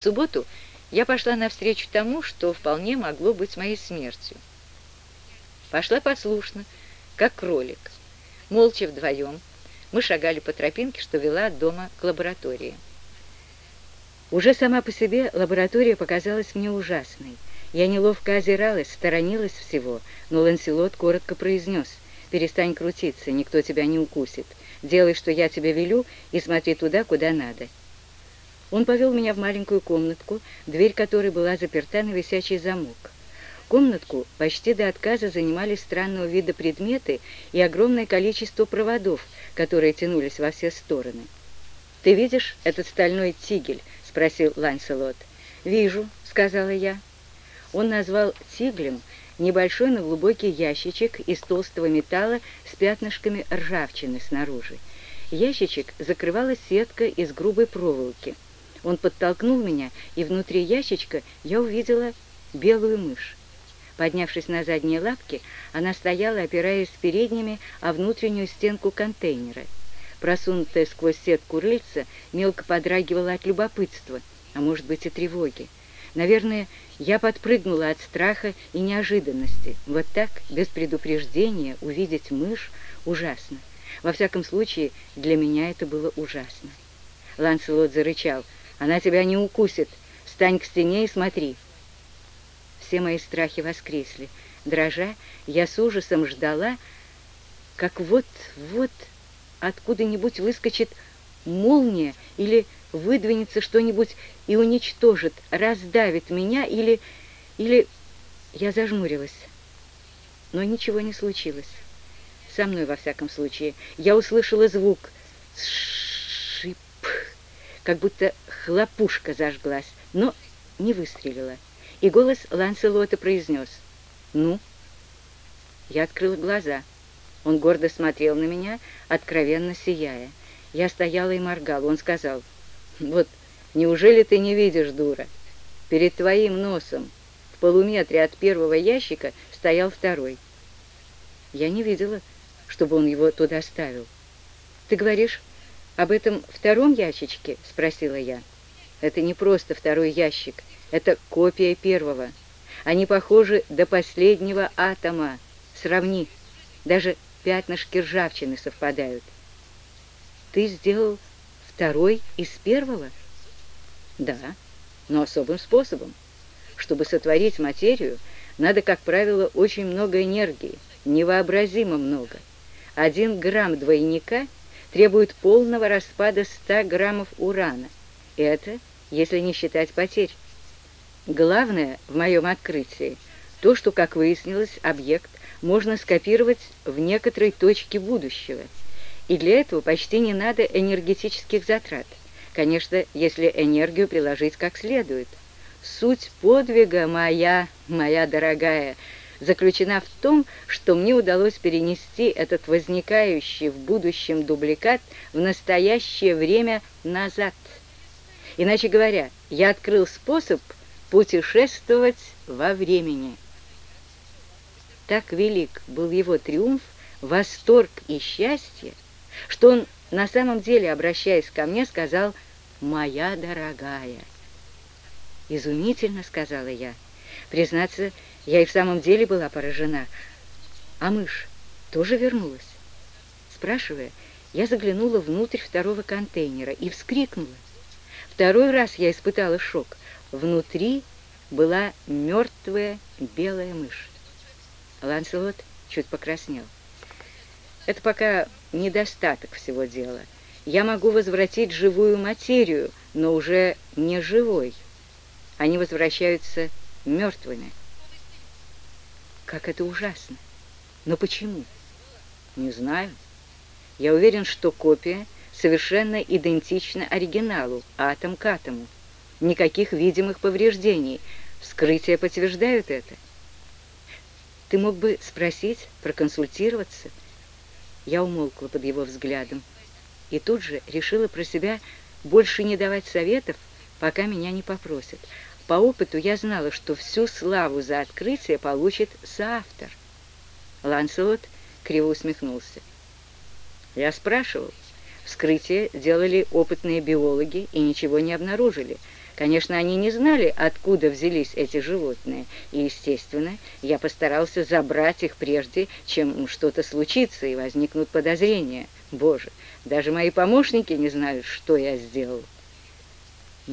В субботу я пошла навстречу тому, что вполне могло быть моей смертью. Пошла послушно, как кролик. Молча вдвоем мы шагали по тропинке, что вела от дома к лаборатории. Уже сама по себе лаборатория показалась мне ужасной. Я неловко озиралась, сторонилась всего, но Ланселот коротко произнес «Перестань крутиться, никто тебя не укусит. Делай, что я тебе велю, и смотри туда, куда надо». Он повел меня в маленькую комнатку, дверь которой была заперта на висячий замок. Комнатку почти до отказа занимали странного вида предметы и огромное количество проводов, которые тянулись во все стороны. «Ты видишь этот стальной тигель?» — спросил Ланселот. «Вижу», — сказала я. Он назвал тиглем небольшой, но глубокий ящичек из толстого металла с пятнышками ржавчины снаружи. Ящичек закрывала сетка из грубой проволоки — он подтолкнул меня, и внутри ящичка я увидела белую мышь. Поднявшись на задние лапки, она стояла, опираясь передними о внутреннюю стенку контейнера. Просунутая сквозь сетку рыльца мелко подрагивала от любопытства, а может быть и тревоги. Наверное, я подпрыгнула от страха и неожиданности. Вот так, без предупреждения, увидеть мышь ужасно. Во всяком случае, для меня это было ужасно. Ланселот зарычал — она тебя не укусит. Стань к стене и смотри. Все мои страхи воскресли. Дрожа, я с ужасом ждала, как вот-вот откуда-нибудь выскочит молния или выдвинется что-нибудь и уничтожит, раздавит меня или... или... Я зажмурилась. Но ничего не случилось. Со мной, во всяком случае. Я услышала звук. Шип как будто хлопушка зажглась, но не выстрелила. И голос Ланселота произнес «Ну?». Я открыла глаза. Он гордо смотрел на меня, откровенно сияя. Я стояла и моргала. Он сказал «Вот, неужели ты не видишь, дура? Перед твоим носом в полуметре от первого ящика стоял второй». Я не видела, чтобы он его туда ставил. «Ты говоришь, «Об этом втором ящичке?» — спросила я. «Это не просто второй ящик, это копия первого. Они похожи до последнего атома. Сравни, даже пятнышки ржавчины совпадают». «Ты сделал второй из первого?» «Да, но особым способом. Чтобы сотворить материю, надо, как правило, очень много энергии, невообразимо много. Один грамм двойника — требует полного распада 100 граммов урана. Это, если не считать потерь. Главное в моем открытии то, что, как выяснилось, объект можно скопировать в некоторой точке будущего. И для этого почти не надо энергетических затрат. Конечно, если энергию приложить как следует. Суть подвига моя, моя дорогая – заключена в том, что мне удалось перенести этот возникающий в будущем дубликат в настоящее время назад. Иначе говоря, я открыл способ путешествовать во времени. Так велик был его триумф, восторг и счастье, что он на самом деле, обращаясь ко мне, сказал «Моя дорогая». «Изумительно», — сказала я. Признаться, я и в самом деле была поражена. А мышь тоже вернулась? Спрашивая, я заглянула внутрь второго контейнера и вскрикнула. Второй раз я испытала шок. Внутри была мертвая белая мышь. Ланселот чуть покраснел. Это пока недостаток всего дела. Я могу возвратить живую материю, но уже не живой. Они возвращаются мертвыми. Как это ужасно! Но почему? Не знаю. Я уверен, что копия совершенно идентична оригиналу, атом к атому. Никаких видимых повреждений. Вскрытия подтверждают это. Ты мог бы спросить, проконсультироваться? Я умолкла под его взглядом и тут же решила про себя больше не давать советов, пока меня не попросят. По опыту я знала, что всю славу за открытие получит соавтор. Ланселот криво усмехнулся. Я спрашивал. Вскрытие делали опытные биологи и ничего не обнаружили. Конечно, они не знали, откуда взялись эти животные, и, естественно, я постарался забрать их прежде, чем что-то случится и возникнут подозрения. Боже, даже мои помощники не знают, что я сделал.